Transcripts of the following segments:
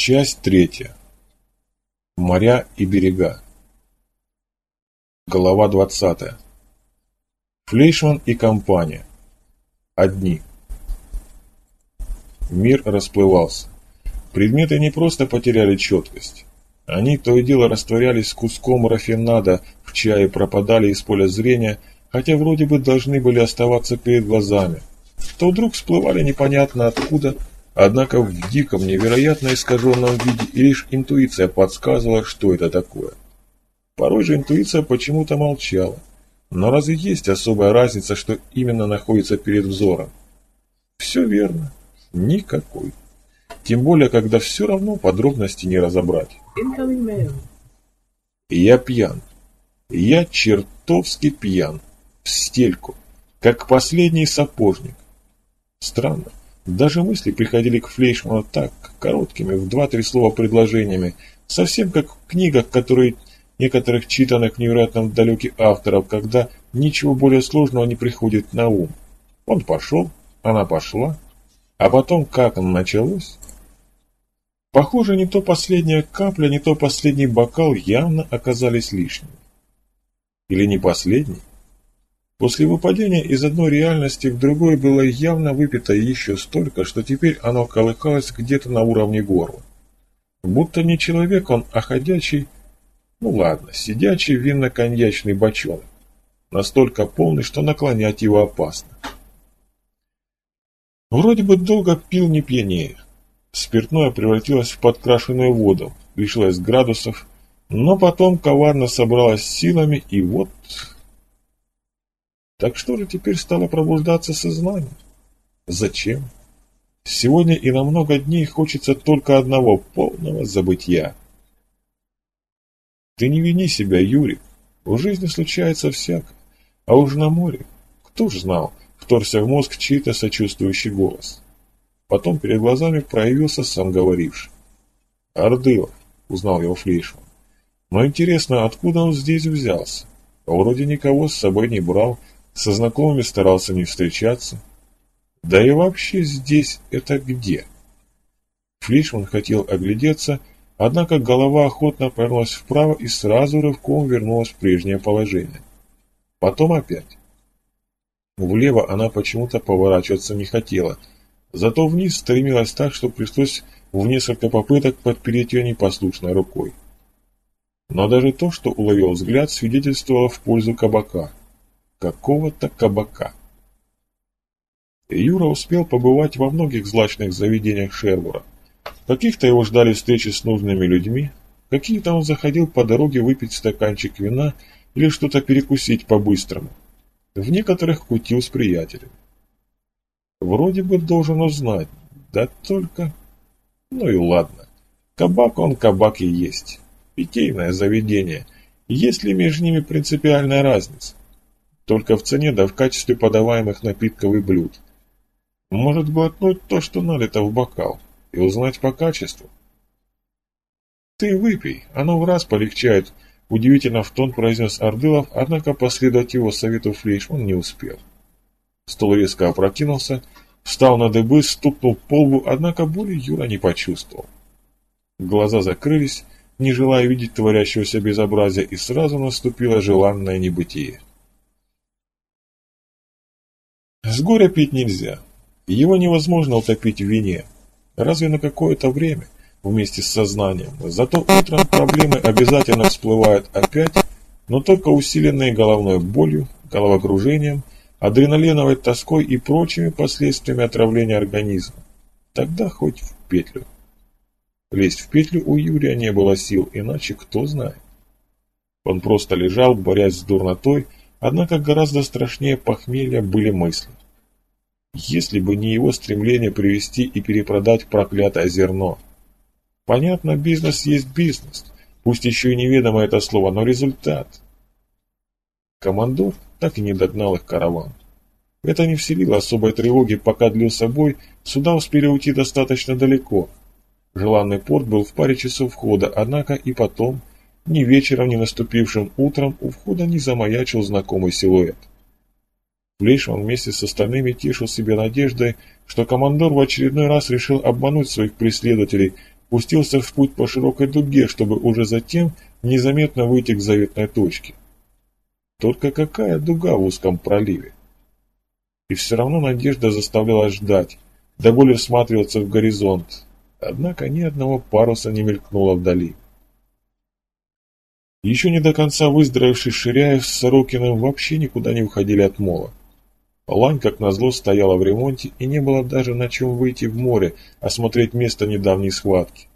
Часть третья. Моря и берега. Глава двадцатая. Флейшман и компания. Одни. Мир расплывался. Предметы не просто потеряли четкость. Они то и дело растворялись куском рафинада в чае, пропадали из поля зрения, хотя вроде бы должны были оставаться перед глазами. То вдруг всплывали непонятно откуда, однако в диком, невероятно искаженном виде, и лишь интуиция подсказывала, что это такое. Порой же интуиция почему-то молчала. Но разве есть особая разница, что именно находится перед взором? Все верно. Никакой. Тем более, когда все равно подробности не разобрать. Я пьян. Я чертовски пьян. В стельку. Как последний сапожник. Странно. Даже мысли приходили к Флейшману так, короткими, в два-три слова предложениями, совсем как в книгах, которые некоторых читанных невероятно далеких авторов, когда ничего более сложного не приходит на ум. Он пошел, она пошла, а потом как оно началось? Похоже, не то последняя капля, не то последний бокал явно оказались лишними. Или не последний? После выпадения из одной реальности в другой было явно выпито еще столько, что теперь оно колыхалось где-то на уровне горла. Будто не человек он, а ходячий, ну ладно, сидячий винно-коньячный бочонок. Настолько полный, что наклонять его опасно. Вроде бы долго пил не пьянее. Спиртное превратилось в подкрашенную воду, лишилось градусов, но потом коварно собралось силами и вот так что же теперь стало пробуждаться сознание? Зачем? Сегодня и на много дней хочется только одного полного забытия. Ты не вини себя, Юрий. В жизни случается всякое. А уж на море. Кто ж знал, вторся в мозг чей-то сочувствующий голос. Потом перед глазами проявился сам говоривший. Ордылов, узнал его Флейшман. Но интересно, откуда он здесь взялся? Вроде никого с собой не брал, со знакомыми старался не встречаться. Да и вообще здесь это где? Флишман хотел оглядеться, однако голова охотно повернулась вправо и сразу рывком вернулась в прежнее положение. Потом опять. Влево она почему-то поворачиваться не хотела, зато вниз стремилась так, что пришлось в несколько попыток подпереть ее непослушной рукой. Но даже то, что уловил взгляд, свидетельствовало в пользу кабака какого-то кабака. Юра успел побывать во многих злачных заведениях Шербура. Каких-то его ждали встречи с нужными людьми, какие-то он заходил по дороге выпить стаканчик вина или что-то перекусить по-быстрому. В некоторых кутил с приятелем. Вроде бы должен узнать, да только... Ну и ладно. Кабак он кабак и есть. Питейное заведение. Есть ли между ними принципиальная разница? Только в цене да в качестве подаваемых напитков и блюд. Может глотнуть то, что налито в бокал, и узнать по качеству. «Ты выпей, оно в раз полегчает», — удивительно в тон произнес Ордылов, однако последовать его совету Флейшман не успел. Стол резко опрокинулся, встал на дыбы, стукнул по лбу, однако боли Юра не почувствовал. Глаза закрылись, не желая видеть творящегося безобразия, и сразу наступило желанное небытие. С горя пить нельзя. Его невозможно утопить в вине. Разве на какое-то время, вместе с сознанием. Зато утром проблемы обязательно всплывают опять, но только усиленные головной болью, головокружением, адреналиновой тоской и прочими последствиями отравления организма. Тогда хоть в петлю. Лезть в петлю у Юрия не было сил, иначе кто знает. Он просто лежал, борясь с дурнотой, однако гораздо страшнее похмелья были мысли. Если бы не его стремление привести и перепродать проклятое зерно. Понятно, бизнес есть бизнес, пусть еще и неведомо это слово, но результат. Командор так и не догнал их караван. Это не вселило особой тревоги, пока длился бой, сюда успели уйти достаточно далеко. Желанный порт был в паре часов входа, однако и потом, ни вечером, ни наступившим утром, у входа не замаячил знакомый силуэт. Флейшман вместе с остальными тешил себе надеждой, что командор в очередной раз решил обмануть своих преследователей, пустился в путь по широкой дуге, чтобы уже затем незаметно выйти к заветной точке. Только какая дуга в узком проливе? И все равно надежда заставляла ждать, до боли всматриваться в горизонт. Однако ни одного паруса не мелькнуло вдали. Еще не до конца выздоровевший Ширяев с Сорокиным вообще никуда не уходили от мола. Лань, как назло, стояла в ремонте, и не было даже на чем выйти в море, осмотреть место недавней схватки.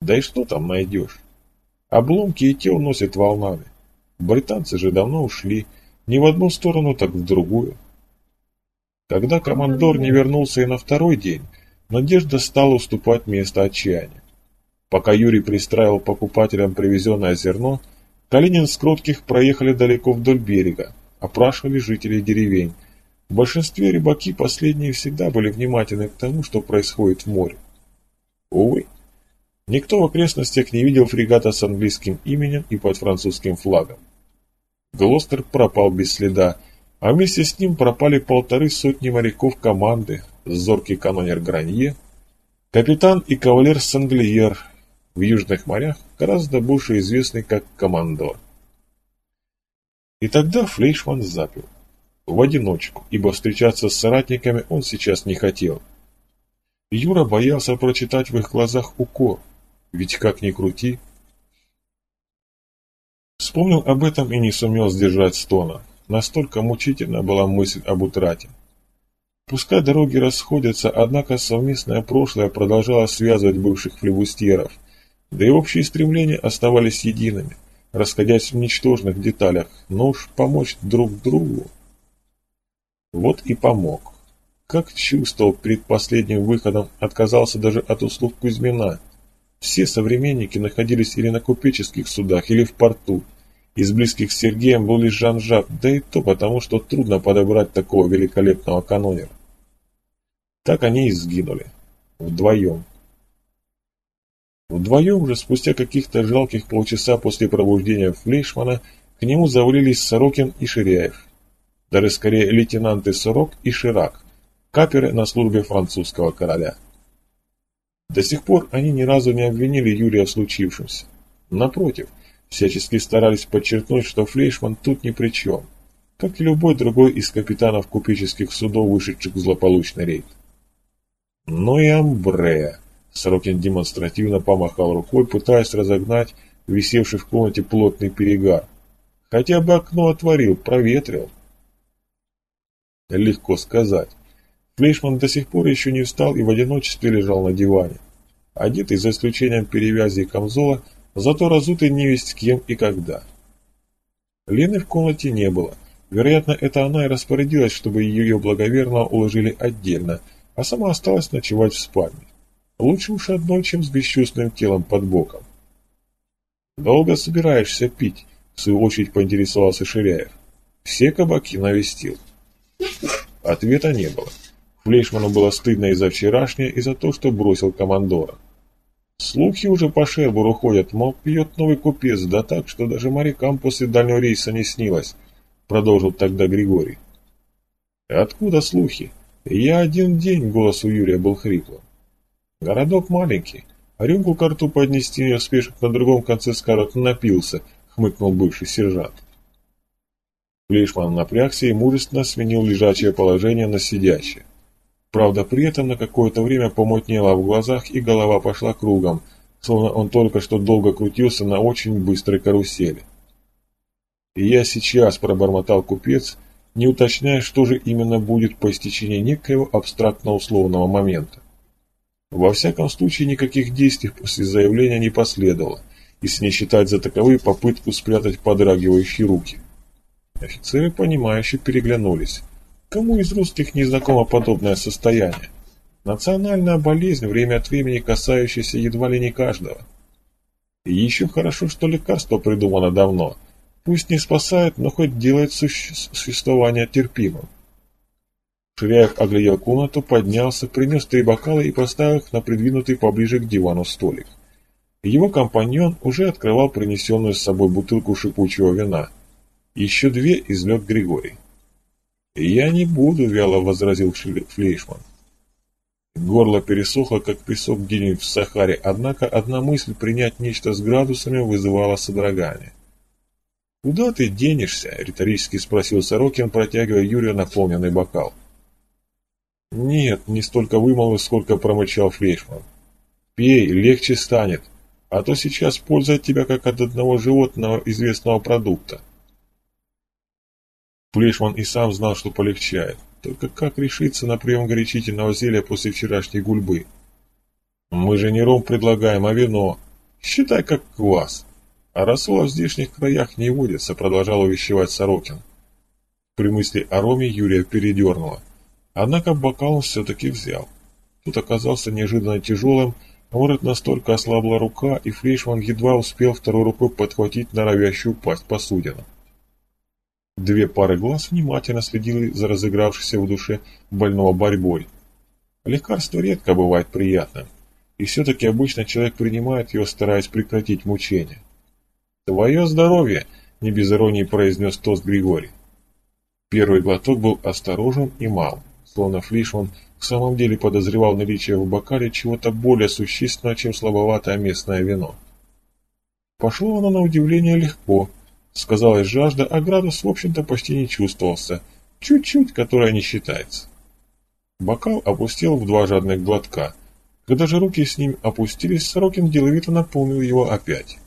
Да и что там найдешь? Обломки и те уносят волнами. Британцы же давно ушли, не в одну сторону, так в другую. Когда командор не вернулся и на второй день, надежда стала уступать место отчаяния. Пока Юрий пристраивал покупателям привезенное зерно, Калинин с Кротких проехали далеко вдоль берега, опрашивали жителей деревень. В большинстве рыбаки последние всегда были внимательны к тому, что происходит в море. Увы, никто в окрестностях не видел фрегата с английским именем и под французским флагом. Глостер пропал без следа, а вместе с ним пропали полторы сотни моряков команды, зоркий канонер Гранье, капитан и кавалер Санглиер, в южных морях гораздо больше известный как Командор. И тогда Флейшман запил. В одиночку, ибо встречаться с соратниками он сейчас не хотел. Юра боялся прочитать в их глазах укор, ведь как ни крути. Вспомнил об этом и не сумел сдержать стона. Настолько мучительна была мысль об утрате. Пускай дороги расходятся, однако совместное прошлое продолжало связывать бывших флебустьеров, да и общие стремления оставались едиными – расходясь в ничтожных деталях, но уж помочь друг другу. Вот и помог. Как чувствовал перед последним выходом, отказался даже от услуг Кузьмина. Все современники находились или на купеческих судах, или в порту. Из близких с Сергеем был лишь Жан-Жак, да и то потому, что трудно подобрать такого великолепного канонера. Так они и сгинули. Вдвоем. Вдвоем уже спустя каких-то жалких полчаса после пробуждения Флейшмана к нему завалились Сорокин и Ширяев. Даже скорее лейтенанты Сорок и Ширак, каперы на службе французского короля. До сих пор они ни разу не обвинили Юрия в случившемся. Напротив, всячески старались подчеркнуть, что Флейшман тут ни при чем, как и любой другой из капитанов купеческих судов, вышедших в злополучный рейд. Но и Амбрея. Сорокин демонстративно помахал рукой, пытаясь разогнать висевший в комнате плотный перегар. Хотя бы окно отворил, проветрил. Легко сказать. Флейшман до сих пор еще не встал и в одиночестве лежал на диване. Одетый, за исключением перевязи и камзола, зато разутый невесть кем и когда. Лены в комнате не было. Вероятно, это она и распорядилась, чтобы ее благоверно уложили отдельно, а сама осталась ночевать в спальне. Лучше уж одной, чем с бесчувственным телом под боком. «Долго собираешься пить?» — в свою очередь поинтересовался Ширяев. «Все кабаки навестил». Ответа не было. Флейшману было стыдно и за вчерашнее, и за то, что бросил командора. Слухи уже по Шербуру ходят, мол, пьет новый купец, да так, что даже морякам после дальнего рейса не снилось, продолжил тогда Григорий. Откуда слухи? Я один день, голос у Юрия был хриплым. Городок маленький, а рюмку к рту поднести не успеешь, на другом конце скарот напился, хмыкнул бывший сержант. Флейшман напрягся и мужественно сменил лежачее положение на сидящее. Правда, при этом на какое-то время помутнело в глазах и голова пошла кругом, словно он только что долго крутился на очень быстрой карусели. «И я сейчас», — пробормотал купец, не уточняя, что же именно будет по истечении некоего абстрактно-условного момента. Во всяком случае, никаких действий после заявления не последовало, если не считать за таковые попытку спрятать подрагивающие руки. Офицеры, понимающие, переглянулись. Кому из русских не знакомо подобное состояние? Национальная болезнь, время от времени касающаяся едва ли не каждого. И еще хорошо, что лекарство придумано давно. Пусть не спасает, но хоть делает существование терпимым. Ширяев оглядел комнату, поднялся, принес три бокала и поставил их на придвинутый поближе к дивану столик. Его компаньон уже открывал принесенную с собой бутылку шипучего вина. Еще две излег Григорий. «Я не буду», — вяло возразил Флейшман. Горло пересохло, как песок где-нибудь в Сахаре, однако одна мысль принять нечто с градусами вызывала содрогание. «Куда ты денешься?» — риторически спросил Сорокин, протягивая Юрию наполненный бокал. «Нет, не столько вымолвил, сколько промычал Флейшман. Пей, легче станет, а то сейчас польза от тебя как от одного животного известного продукта». Флейшман и сам знал, что полегчает. Только как решиться на прием горячительного зелья после вчерашней гульбы? Мы же не ром предлагаем, а вино. Считай, как квас. А рассола в здешних краях не водится, продолжал увещевать Сорокин. При мысли о роме Юрия передернуло. Однако бокал он все-таки взял. Тут оказался неожиданно тяжелым, может, настолько ослабла рука, и Флейшман едва успел второй рукой подхватить норовящую пасть посудину. Две пары глаз внимательно следили за разыгравшейся в душе больного борьбой. Лекарство редко бывает приятным, и все-таки обычно человек принимает его, стараясь прекратить мучение. «Твое здоровье!» — не без иронии произнес тост Григорий. Первый глоток был осторожен и мал, словно Флишман в самом деле подозревал наличие в бокале чего-то более существенного, чем слабоватое местное вино. Пошло оно на удивление легко, Сказалась жажда, а градус, в общем-то, почти не чувствовался. Чуть-чуть, которая не считается. Бокал опустил в два жадных глотка. Когда же руки с ним опустились, Сорокин деловито наполнил его опять.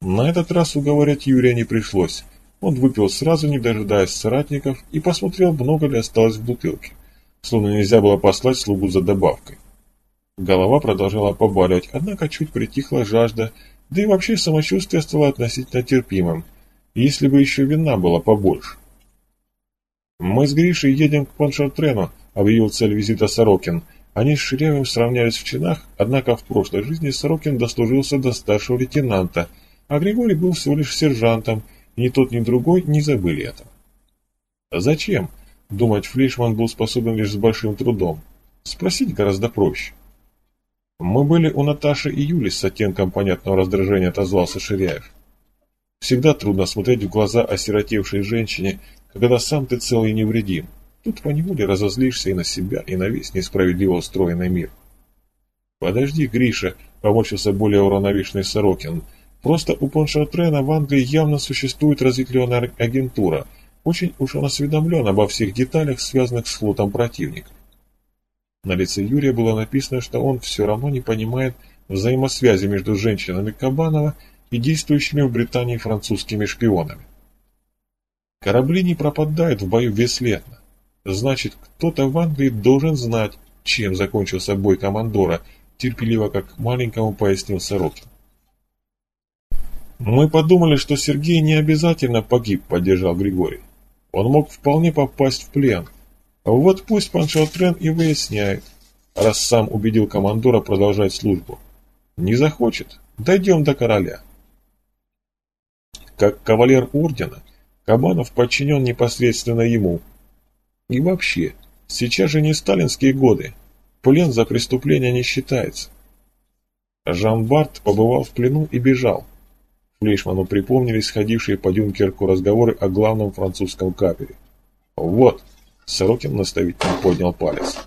На этот раз уговорять Юрия не пришлось. Он выпил сразу, не дожидаясь соратников, и посмотрел, много ли осталось в бутылке. Словно нельзя было послать слугу за добавкой. Голова продолжала побаливать, однако чуть притихла жажда, да и вообще самочувствие стало относительно терпимым – если бы еще вина было побольше. «Мы с Гришей едем к Паншартрену», — объявил цель визита Сорокин. Они с Ширяевым сравнялись в чинах, однако в прошлой жизни Сорокин дослужился до старшего лейтенанта, а Григорий был всего лишь сержантом, и ни тот, ни другой не забыли это. Зачем? Думать Флейшман был способен лишь с большим трудом. Спросить гораздо проще. «Мы были у Наташи и Юли с оттенком понятного раздражения», — отозвался Ширяев. Всегда трудно смотреть в глаза осиротевшей женщине, когда сам ты цел и невредим. Тут поневоле разозлишься и на себя, и на весь несправедливо устроенный мир. «Подожди, Гриша», — поморщился более уравновешенный Сорокин. «Просто у Поншартрена в Англии явно существует разветвленная агентура. Очень уж он осведомлен обо всех деталях, связанных с флотом противника». На лице Юрия было написано, что он все равно не понимает взаимосвязи между женщинами Кабанова и действующими в Британии французскими шпионами. Корабли не пропадают в бою бесследно. Значит, кто-то в Англии должен знать, чем закончился бой командора, терпеливо как маленькому пояснил Сорокин. «Мы подумали, что Сергей не обязательно погиб», — поддержал Григорий. «Он мог вполне попасть в плен. Вот пусть пан Шалтрен и выясняет, раз сам убедил командора продолжать службу. Не захочет, дойдем до короля». Как кавалер ордена, Кабанов подчинен непосредственно ему. И вообще, сейчас же не сталинские годы, плен за преступление не считается. Жан Барт побывал в плену и бежал. Флейшману припомнились ходившие по Дюнкерку разговоры о главном французском капере. «Вот!» — Сорокин наставительно поднял палец.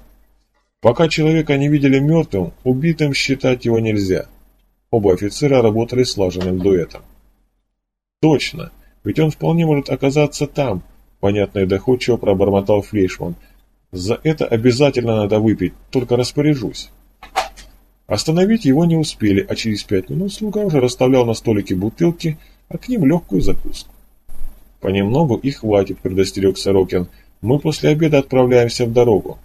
«Пока человека не видели мертвым, убитым считать его нельзя». Оба офицера работали слаженным дуэтом. Точно, ведь он вполне может оказаться там, понятно и доходчиво пробормотал Флейшман. За это обязательно надо выпить, только распоряжусь. Остановить его не успели, а через пять минут слуга уже расставлял на столике бутылки, а к ним легкую закуску. Понемногу и хватит, предостерег Сорокин. Мы после обеда отправляемся в дорогу.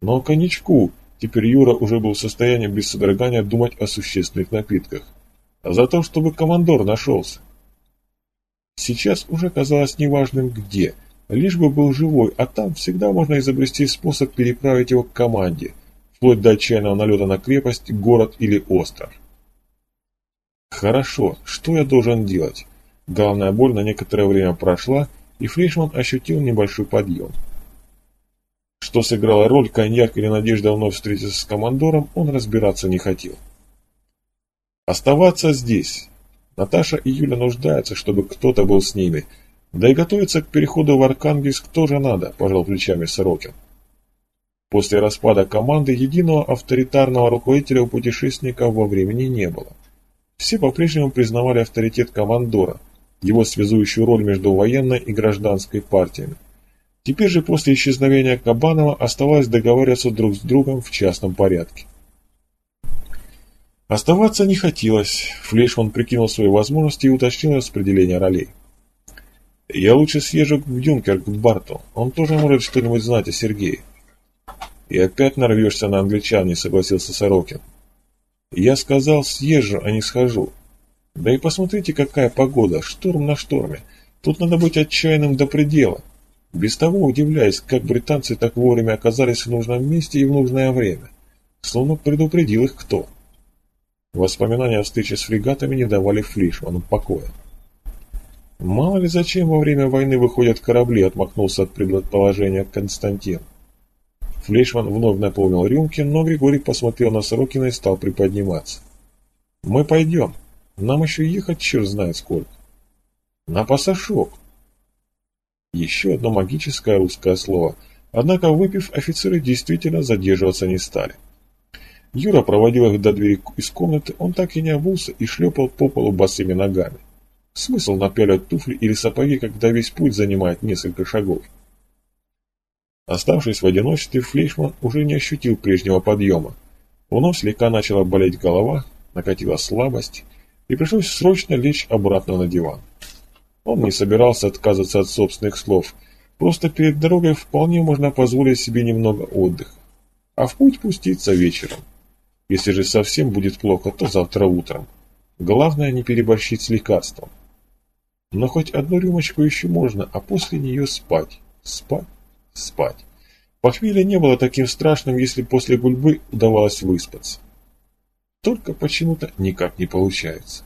Но коньячку, теперь Юра уже был в состоянии без содрогания думать о существенных напитках. А за то, чтобы командор нашелся. Сейчас уже казалось неважным где, лишь бы был живой, а там всегда можно изобрести способ переправить его к команде, вплоть до отчаянного налета на крепость, город или остров. Хорошо, что я должен делать? Главная боль на некоторое время прошла, и Флейшман ощутил небольшой подъем. Что сыграла роль, коньяк или надежда вновь встретиться с командором, он разбираться не хотел. Оставаться здесь, Наташа и Юля нуждаются, чтобы кто-то был с ними. Да и готовиться к переходу в Архангельск тоже надо, пожал плечами Сорокин. После распада команды единого авторитарного руководителя у путешественников во времени не было. Все по-прежнему признавали авторитет командора, его связующую роль между военной и гражданской партиями. Теперь же после исчезновения Кабанова оставалось договариваться друг с другом в частном порядке. Оставаться не хотелось. Флейшман прикинул свои возможности и уточнил распределение ролей. «Я лучше съезжу в Дюнкерк к Барту. Он тоже может что-нибудь знать о Сергее». «И опять нарвешься на англичан», — не согласился Сорокин. «Я сказал, съезжу, а не схожу. Да и посмотрите, какая погода, шторм на шторме. Тут надо быть отчаянным до предела. Без того удивляюсь, как британцы так вовремя оказались в нужном месте и в нужное время. Словно предупредил их кто». Воспоминания о встрече с фрегатами не давали Флишману покоя. «Мало ли зачем во время войны выходят корабли», — отмахнулся от предположения Константин. Флейшман вновь наполнил рюмки, но Григорий посмотрел на Сорокина и стал приподниматься. «Мы пойдем. Нам еще ехать черт знает сколько». «На пасашок». Еще одно магическое русское слово. Однако, выпив, офицеры действительно задерживаться не стали. Юра проводил их до двери из комнаты, он так и не обулся и шлепал по полу босыми ногами. Смысл напялить туфли или сапоги, когда весь путь занимает несколько шагов. Оставшись в одиночестве, Флейшман уже не ощутил прежнего подъема. Вновь слегка начала болеть голова, накатила слабость, и пришлось срочно лечь обратно на диван. Он не собирался отказываться от собственных слов, просто перед дорогой вполне можно позволить себе немного отдыха, а в путь пуститься вечером. Если же совсем будет плохо, то завтра утром. Главное не переборщить с лекарством. Но хоть одну рюмочку еще можно, а после нее спать, спать спать. Похмелье не было таким страшным, если после гульбы удавалось выспаться. Только почему-то никак не получается.